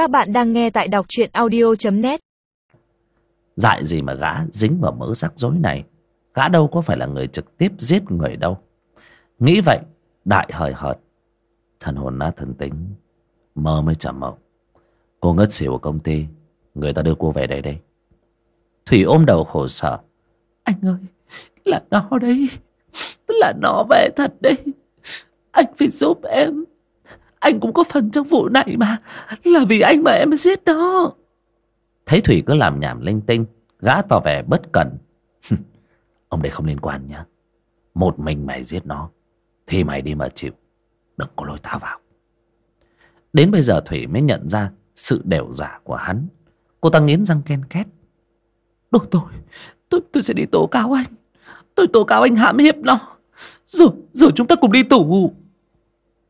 Các bạn đang nghe tại đọc truyện audio.net Dại gì mà gã dính vào mớ rắc rối này? Gã đâu có phải là người trực tiếp giết người đâu. Nghĩ vậy, Đại hời hợt. Thần hồn nát thần tính, Mơ mới chả mộng. Cô ngất xỉu ở công ty, Người ta đưa cô về đây đây. Thủy ôm đầu khổ sở. Anh ơi, Là nó đấy. Là nó về thật đấy. Anh phải giúp em. Anh cũng có phần trong vụ này mà. Là vì anh mà em giết nó Thấy Thủy cứ làm nhảm linh tinh Gã tỏ vẻ bất cẩn. Ông đây không liên quan nhá. Một mình mày giết nó Thì mày đi mà chịu. Đừng có lôi tao vào. Đến bây giờ Thủy mới nhận ra Sự đều giả của hắn. Cô ta nghiến răng ken két Đồ tôi Tôi tôi sẽ đi tố cáo anh. Tôi tố cáo anh hãm hiếp nó. Rồi rồi chúng ta cùng đi tù.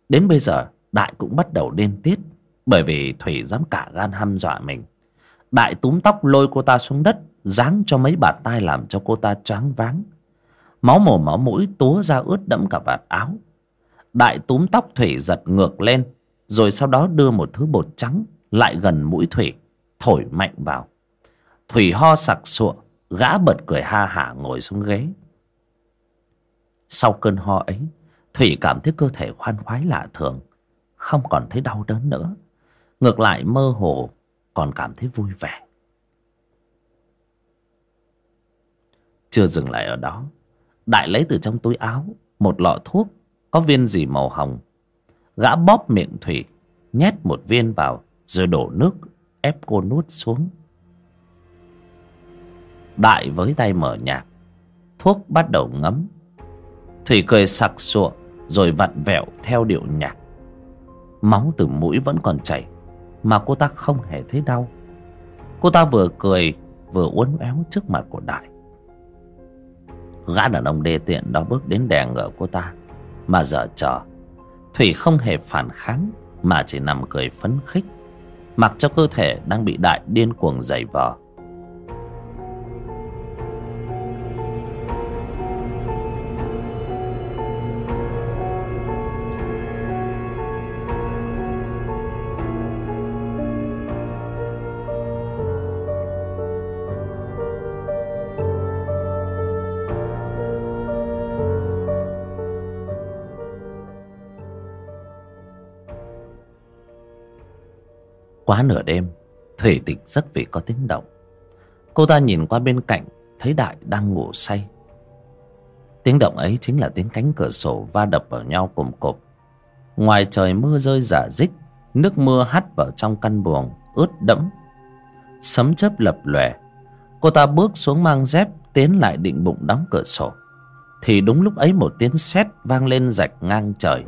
Đến bây giờ Đại cũng bắt đầu điên tiết, Bởi vì Thủy dám cả gan hăm dọa mình. Đại túm tóc lôi cô ta xuống đất, Giáng cho mấy bàn tay làm cho cô ta choáng váng. Máu mồm máu mũi túa ra ướt đẫm cả vạt áo. Đại túm tóc Thủy giật ngược lên, Rồi sau đó đưa một thứ bột trắng Lại gần mũi Thủy, Thổi mạnh vào. Thủy ho sặc sụa, Gã bật cười ha hả ngồi xuống ghế. Sau cơn ho ấy, Thủy cảm thấy cơ thể khoan khoái lạ thường. Không còn thấy đau đớn nữa. Ngược lại mơ hồ Còn cảm thấy vui vẻ. Chưa dừng lại ở đó, Đại lấy từ trong túi áo Một lọ thuốc Có viên gì màu hồng. Gã bóp miệng Thủy, Nhét một viên vào Rồi đổ nước, ép cô nuốt xuống. Đại với tay mở nhạc, Thuốc bắt đầu ngấm. Thủy cười sặc sụa Rồi vặn vẹo theo điệu nhạc. Máu từ mũi vẫn còn chảy, Mà cô ta không hề thấy đau. Cô ta vừa cười, Vừa uốn éo trước mặt của Đại. Gã đàn ông đê tiện đó bước đến đè ngửa cô ta, Mà dở trò. Thủy không hề phản kháng, Mà chỉ nằm cười phấn khích, Mặc cho cơ thể đang bị đại điên cuồng dày vò. Quá nửa đêm, Thủy tỉnh giấc vì có tiếng động. Cô ta nhìn qua bên cạnh, Thấy Đại đang ngủ say. Tiếng động ấy chính là tiếng cánh cửa sổ va đập vào nhau cồm cộp. Ngoài trời mưa rơi giả rích, Nước mưa hắt vào trong căn buồng, Ướt đẫm. Sấm chớp lập lòe, Cô ta bước xuống mang dép, Tiến lại định bụng đóng cửa sổ. Thì đúng lúc ấy một tiếng sét vang lên rạch ngang trời.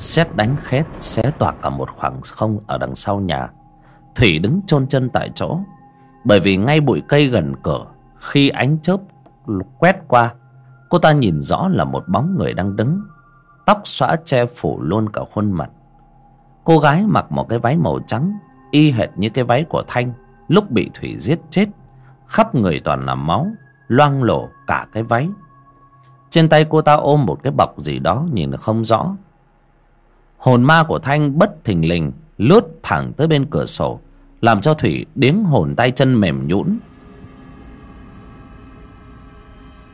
Xét đánh khét xé toạc cả một khoảng không ở đằng sau nhà. Thủy đứng chôn chân tại chỗ, Bởi vì ngay bụi cây gần cửa, Khi ánh chớp quét qua, Cô ta nhìn rõ là một bóng người đang đứng, Tóc xõa che phủ luôn cả khuôn mặt. Cô gái mặc một cái váy màu trắng, Y hệt như cái váy của Thanh, Lúc bị Thủy giết chết, Khắp người toàn là máu, Loang lổ cả cái váy. Trên tay cô ta ôm một cái bọc gì đó, Nhìn không rõ hồn ma của thanh bất thình lình lướt thẳng tới bên cửa sổ, làm cho thủy điếng hồn tay chân mềm nhũn.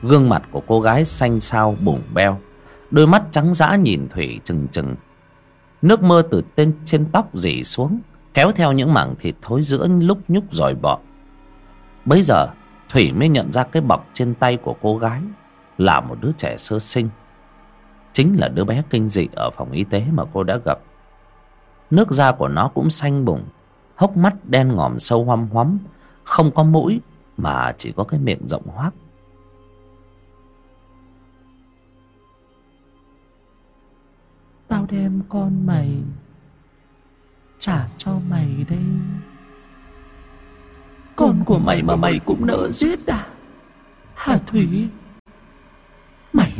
Gương mặt của cô gái xanh xao bủng beo, đôi mắt trắng dã nhìn thủy trừng trừng nước mưa từ tên, trên tóc rỉ xuống, kéo theo những mảng thịt thối giữa lúc nhúc dòi bọ. Bấy giờ, thủy mới nhận ra cái bọc trên tay của cô gái là một đứa trẻ sơ sinh chính là đứa bé kinh dị ở phòng y tế mà cô đã gặp. Nước da của nó cũng xanh bùng, hốc mắt đen ngòm sâu hoăm hoắm, không có mũi mà chỉ có cái miệng rộng hoác. Tao đem con mày Trả cho mày đây. Con của mày mà mày cũng nỡ giết à Hà Thủy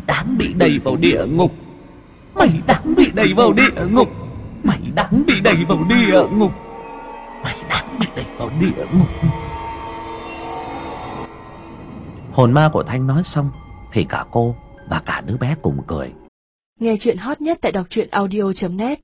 đáng bị đẩy vào địa ngục. Mày đáng bị đẩy vào địa ngục. Mày đáng bị đẩy vào địa ngục. Mày đáng bị đẩy vào địa ngục. Hồn ma của thanh nói xong thì cả cô và cả đứa bé cùng cười. Nghe chuyện hot nhất tại đọc truyện audio.net